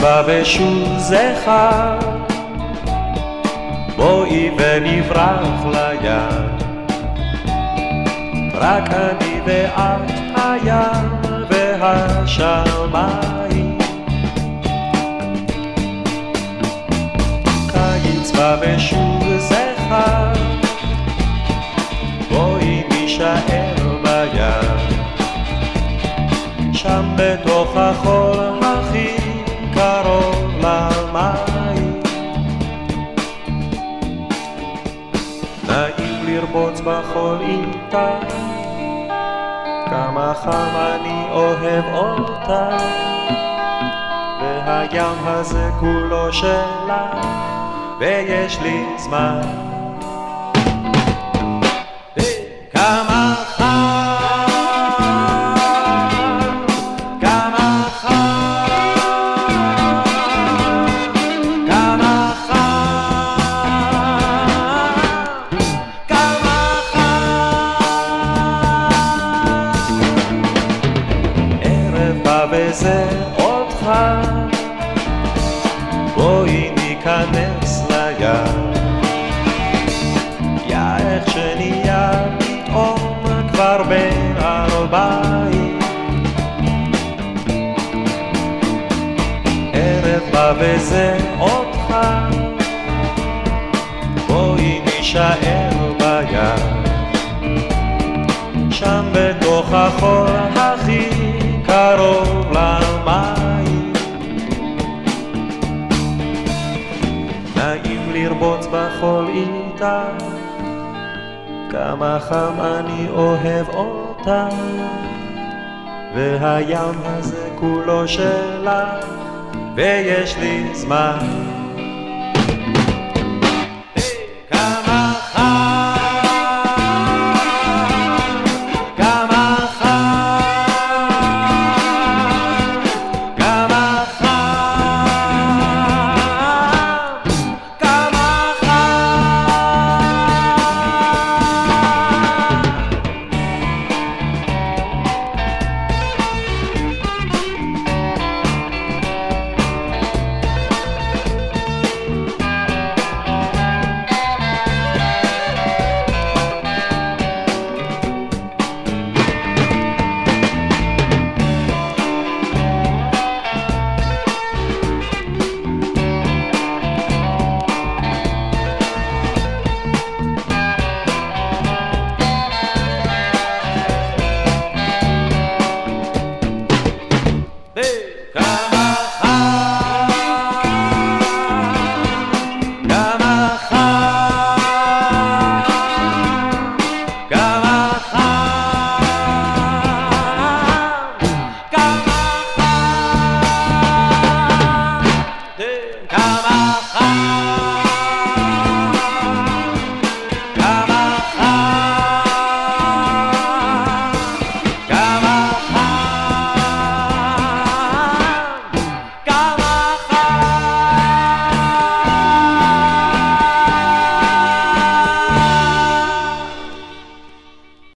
בא ושוב זכר, בואי ונברח לים. רק אני ואת הים והשמיים. קיץ בא ושוב זכר, בואי נישאר בים. שם בתוך החול לרבוץ בחול איתה, כמה חם אני אוהב אותה, והים הזה כולו שלה, ויש לי זמן. וזה אותך. בואי ניכנס לים. יא איך שנהיה פתאום כבר בין ארבעים. ערב בא וזה אותך. בואי נישאר בים. שם בתוך החור נעים לרבוץ בחול איתה, כמה חם אני אוהב אותה, והים הזה כולו שלך, ויש לי זמן.